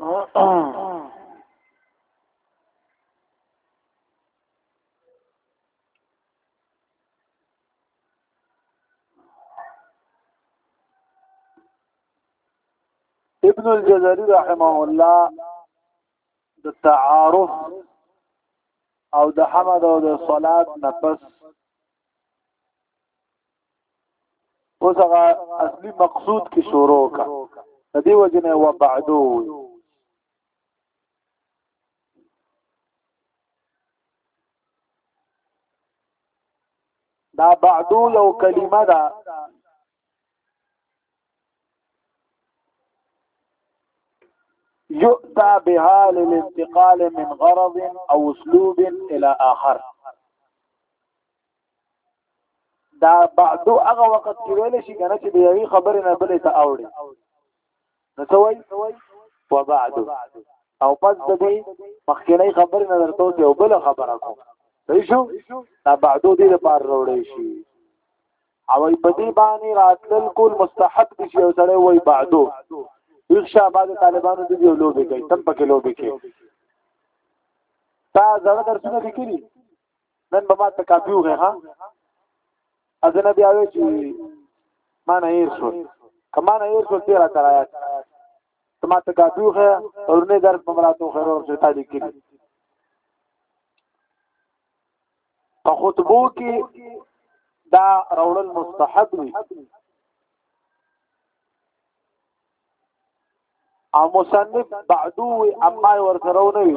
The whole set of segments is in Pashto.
آه آه. ابن الجزري رحمه الله د تعارف او د حمد او د صلات نفس اوس هغه اصلي مقصود کې شروع کا د دې وجنه و بعدو دا بعدو یو کلمه ده يؤتى بها للانتقال من غرض او اسلوب الى اخر دا بعدو هغه وخت کې ویل شي کنه چې د یوې خبرې نه بلې ته اوړي نو څه وایي و بعد او پس د دې مخکنۍ خبرې نه درته اوس یو بل خبره کوم صحیح شو دا بعدو دې لپاره وروړي شي او په دې باندې راتلل کول مستحب دي چې یو سړی وای بعدو یو شابه بعد طالبانو دې یو لوبي کوي تم پکې لوبي کوي تا زړه درسونه لیکلي نن به ما ته کاپی وغه ها اذن بیا وی چې ما نه یې شو کما نه یې شو تیرا ترایا ته ما ته کاپی وغه ورنه درس بمراتو خیر او چې تا لیکلي په خطبو کې دا راوړل مستحب وي او مصنف بعدو اما ورسره نه وي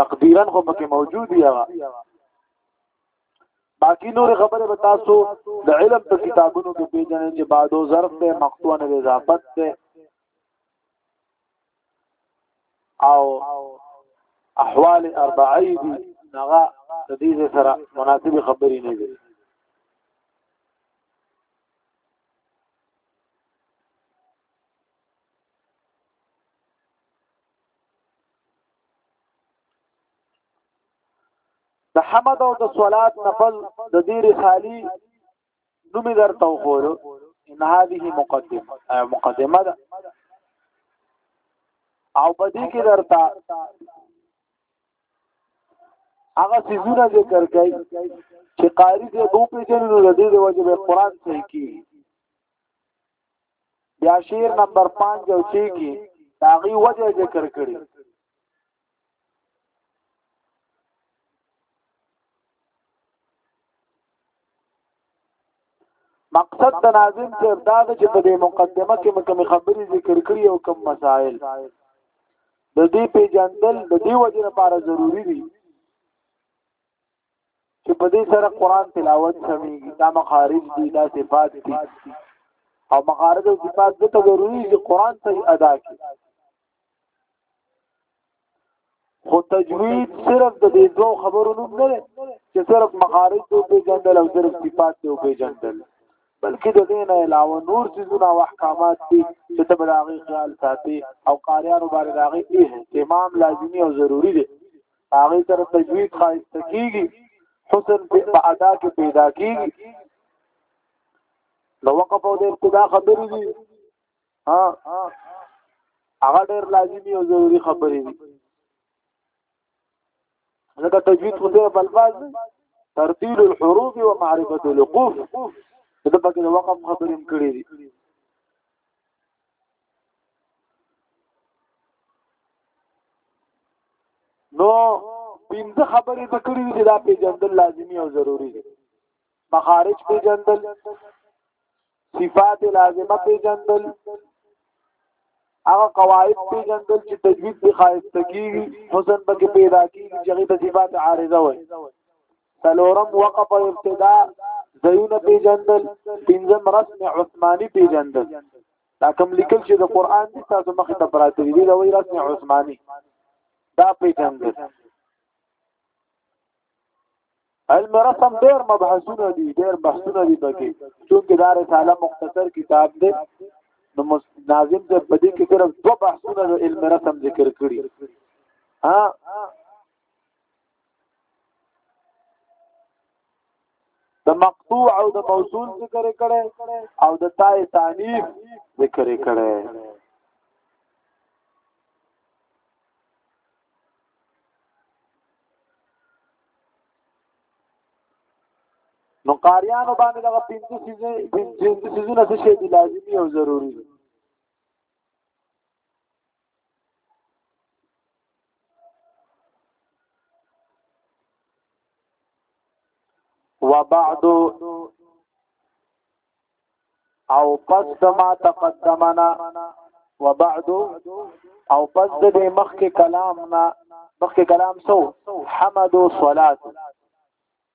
تقدیرا خو پکې موجود یا باقی نور خبره به تاسو د علم په کتابونو کې پیژنئ چې بعدو ظرف ته مقطوع نه اضافت ته او احوال اربعی دي نغه د دې سره مناسب خبرې نه دي د حمد او د صلات نفل د دیر خالی نومي درته وخورو ان هذه مقدمه مقدمه ده او بدی کې درته هغه سيزونه ذکر کوي چې قاری دې دوه پیژنې نو د دې وجه به قران صحیح کی بیا شیر نمبر 5 او 6 کې داغي وجه ذکر کړی مقصد د ناظم صاحب دا ده چې په دې مقدمه کې کوم خبرې ذکر کړې او کوم مسائل د دې پیجندل د دې وجه لپاره ضروری دي چې په دې سره قران تلاوت سميږي دا مخارج دي دا صفات دي او مخارج او صفات د تورونی چې قران ته ادا کړي خو تجوید صرف د دې دوه خبرو نوم نه دی چې صرف مخارج ته پیژندل او صرف صفات ته پیژندل بلکې د دې نه علاوه نور څیزونه او احکامات دي چې ته بلاغي خیال ساتي او قاریانو باندې راغي اهتمام لازمي او ضروری دی هغه سره تجوید خایسته کیږي حسن په ادا کې پیدا کیږي نو وقف او د ابتدا خبرې دي ها هغه ډېر لازمي او ضروری خبرې دي لکه تجوید خو دې بلباز ترتیل الحروف و معرفت الوقوف دا پکې وقف خبرې کړې دي نو پنځه خبرې ذکرې دي دا پیجندل لازمی او ضروری دي مخارج پیجندل صفات لازمه پیجندل هغه قواعد پیجندل چې تجوید به خاص تکیږي حسن به پیدا کیږي چې هغه د صفات عارضه وي سلورم وقف او ابتدا زيونه پیجندل پنځم رسم عثماني پیجندل دا کوم لیکل چې د قران دي تاسو مخ ته پراته دي دا وی رسم عثماني دا پیجندل علم رسم ډیر مبحثونه دي ډیر بحثونه دي پکې چې دا رساله مختصر کتاب دی نو ناظم ته په دې کې صرف دوه بحثونه د علم رسم ذکر کړی ها د مقطوع او د موصول ذکر کړي او د تای تانیف ذکر کړي نو قاریانو باندې دغه پنځه سیزونه پنځه سیزونه څه شی دي لازمي او ضروری دي وبعد او پس دما تقدمنا وبعد او پس د مخک کلامنا مخک کلام سو حمد و صلات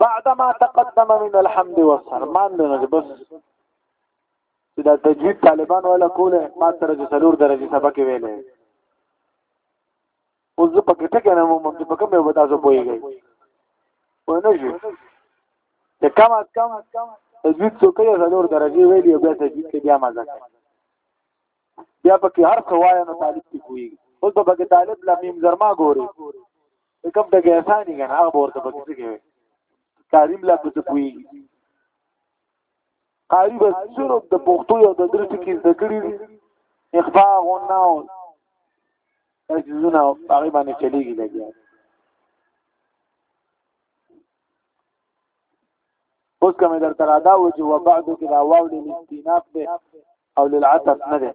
بعد ما تقدم من الحمد والثناء ما نه بس چې دا تجوید طالبان ولا کوله ما سره چې څلور درجه سبق ویلې اوس زه پکې ټکه نه موم چې پکې مې ودا زه پويږي ونه شي چې کم از کم تجوید څو کې څلور درجه ویلې بیا تجوید کې بیا مزه کوي بیا پکې هر څه وایي نو طالب کې کوي اوس به پکې طالب لمیم زرما ګوري ته کوم ټکی اساني کنه هغه ورته پکې څه کوي تعلیم لا پته کوي قاری بس صرف د پښتو یو د درس کې زده کړی دي اخفا غنا او تجزونه هغه باندې چلیږي لګیا اوس کومه در تر ادا و چې وبعد کې دا واو لنستیناف ده او للعطف نه ده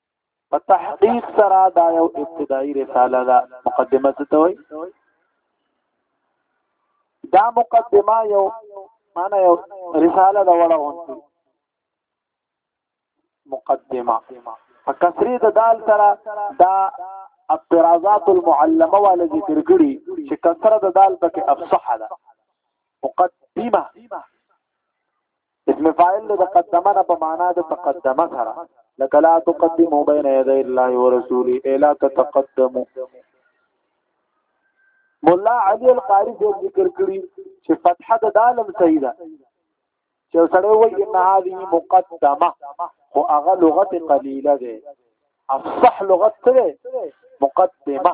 په تحقیق سره دا یو ابتدایي رساله ده مقدمه څه ته وایي دا مقدمه یو معنا یو رساله ده وړه ونته مقدمه فکسری د دال سره دا اعتراضات المعلمه ولا ذکر کړي چې کثره د دال پکې افصح ده مقدمه اسم فاعل د قدمه نه په معنا د تقدمه سره لك لا تقدموا بين يدي الله ورسوله الا تتقدموا مولا علي القاری د ذکر کړی چې فتحه د دالم صحیح ده چې سره وای ان هذه مقدمه خو هغه لغت قليله ده الصح لغت سره مقدمه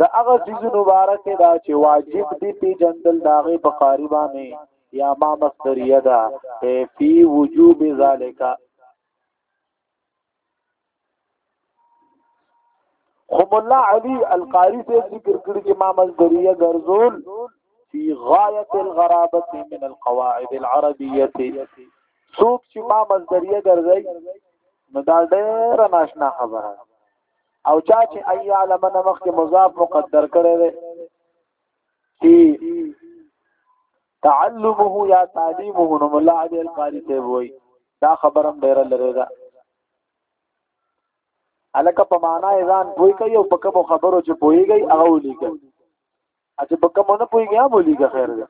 دا هغه سيزونو باره کې دا چې واجب دي په جندل داغه په قاری باندې یا ما مصدریه ده فی وجوب ذالک هم الله علی القاری سے ذکر کړی چې ما مصدریه ګرځول فی غایت الغرابه من القواعد العربیه څوک چې ما مصدریه ګرځي نو دا ډېر ناشنا خبره او چا چې اي علم نه مخ کې مضاف مقدر کړي وي چې تعلمه یا تعلیمه نو مولا علی القاری ته وای دا خبرم ډیر لره ده الکه په معنا ایزان پوي کوي او په کوم خبرو چې پويږي هغه وليږي چې په کوم نه پويږي هغه وليږي خیر ده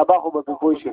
سبا خو به پوي شي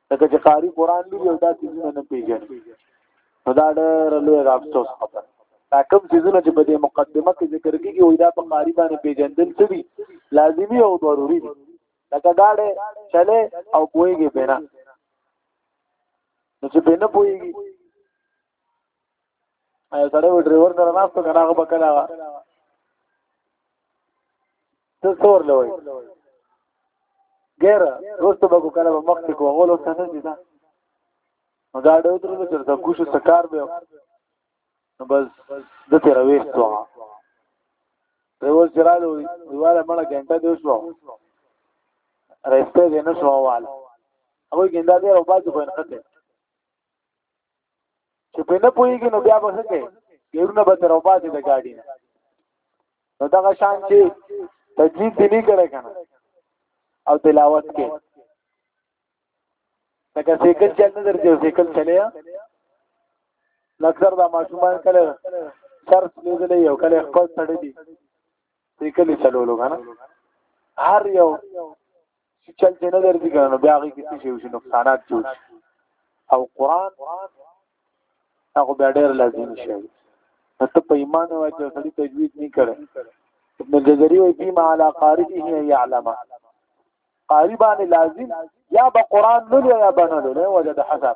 لکه چې قاری قران لري او دا څه نه پیژني نو دا ډېر لوی افسوس خبره دا کوم څیزونه چې په دې مقدمه کې ذکر کیږي او دا په قاری باندې پیژندل څه دي لازمی او ضروری دي لکه گاډه چله او پويږي بنا نو چې بنا پويږي ایا سره و ډرایور سره ناستو کنه هغه بکلا څه څور لوي ګیر روستو بګو کنه مخ کې کو غولو څه نه دي دا نو دا ډو درلو چې دا کوشش سکار به نو بس د تیر وېستو ډرایور چرالو دیواله مړه ګنټه دی شو رسته دې نه شو واله هغه ګنده دې او باز کوین خته چې په نه پويږي نو بیا به څه کوي ډیرونه به تر وباسي د ګاډي نه نو دغه شان چې تجوید دی نه کړی کنه او تلاوت کې لکه سیکل چل نه درځي سیکل چلیا لکثر دا ماشومان کله سر لیدلې یو کله خپل تړلې دې کلی چلولو کنه هر یو چې چل دې نه درځي کنه بیا هغه کې څه شي نقصانات جوړ او قران هغه بیا ډېر لازم شي ته په ایمان او چې خلی تجوید نه کړي ابن جزري وي بما على قارئه يعلم قاربان لازم یا به قران لولي یا به نه لولي وجد حسب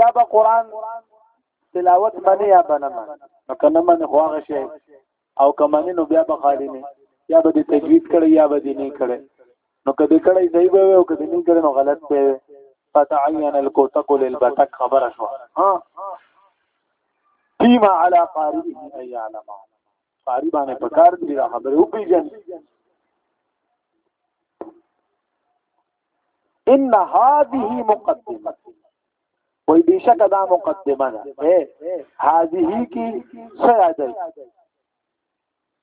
یا به قران تلاوت منی یا بنما نو کنه من خو هغه شی او کمنه نو بیا به خالی نه یا به تجوید کړي یا به نه کړي نو کدی کړي صحیح به او کدی نه کړي نو غلط به فتعین الکوتق للبتک خبر شو ها فيما على قاربه ان يعلم قاری باندې پکار دی دا خبره او پیجن ان هذه مقدمه وای بیشک دا مقدمه ده اے هذه کی سیاده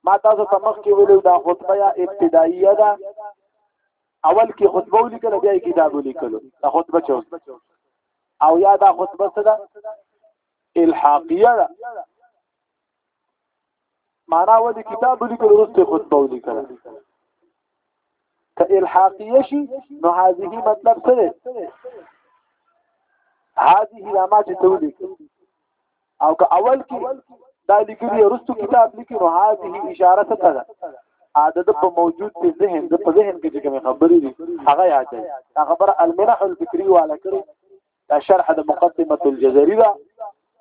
ما تاسو ته مخ کې ویلو دا خطبه یا ابتداییه ده اول کې خطبه ولیکل بیا کتاب ولیکل دا خطبه چوس او یا دا خطبه څه ده الحاقیه ده معنا و دې کتاب لیکل وروسته خطبه ولیکل که الحاقیه شي نو هذه مطلب څه دی هذه ما چې ته ولیکل او که اول کې دا لیکلي وروسته کتاب لیکي نو هذه اشاره څه ده عادت په موجود په ذهن د په ذهن کې کوم خبرې دي هغه یاد دی هغه خبر المنح الفکری والا کړی دا شرح د مقدمه الجزري ده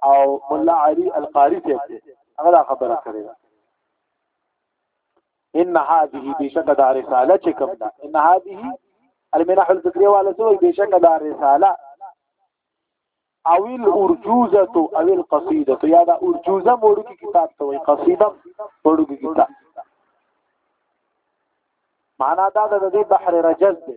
او مولا علي القاري ته هغه خبره کړې ده ان هذه بشک دا رساله چې کوم ده ان هذه المنح الفكريه ولا سوي بشک دا رساله او الارجوزه او القصيده یا دا ارجوزه موړو کې کتاب ته وي قصيده موړو کې کتاب معنا دا د دې بحر رجز دی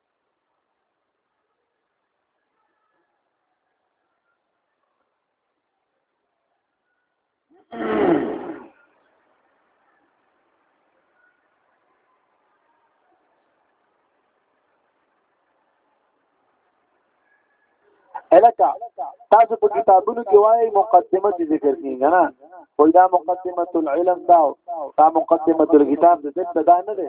الکا تاسو په کتابونو کې وایي مقدمه دې ذکر کیږي نه وای دا مقدمه العلم دا دا مقدمه الكتاب دې ته دا نه ده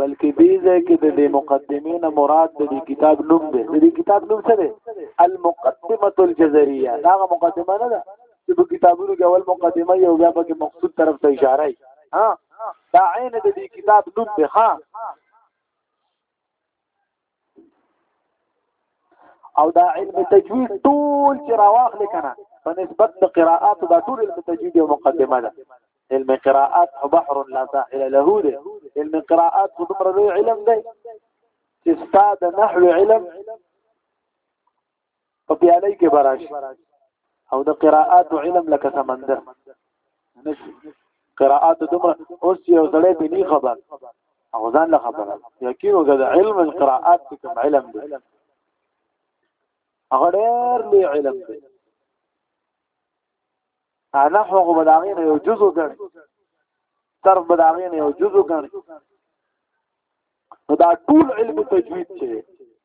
بلکې دې ځای کې د دې مقدمې نه مراد د دې کتاب نوم دی د دې کتاب نوم څه دی المقدمه الجزريه دا مقدمه نه ده چې په کتابونو کې اول مقدمه یو بیا په مقصود طرف ته اشاره ای ها دا عین د دې کتاب نوم دی ها او دا علم تجوید ټول چې راواخلې کنه په نسبت د قراءات دا ټول علم تجوید یو مقدمه ده علم قراءات بحر لا ساحل له ده علم قراءات دومره علم دی چې استاد نحو علم په پیالې کې براش او د قراءات علم لکه سمندر نشي قراءات دومره اوس یو ځړې به نه خبر او ځان له خبره یقین وګد علم القراءات کوم علم دی هغه ډېر لوی علم دی انا هو بداغین یو جزء ګڼي تر بداغین یو جزء ګڼي نو دا ټول علم تجوید چې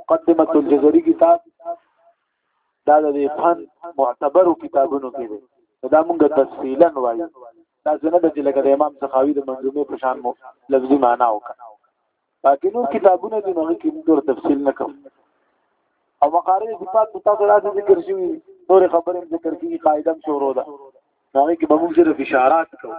مقدمه الجزري کتاب دا د فن معتبرو کتابونو کې دی دا موږ تفصیلا وایو دا څنګه د لکه د امام سخاوي د منظومه په شان مو لفظي معنا وکړه باقي نور کتابونه دي نو کې موږ تفصیل نه کوم او مقارن صفات په تاسو راځي ذکر شوی نور خبرې ذکر کیږي قاعده هم شروع ده هغه کې به موږ صرف اشارات کوو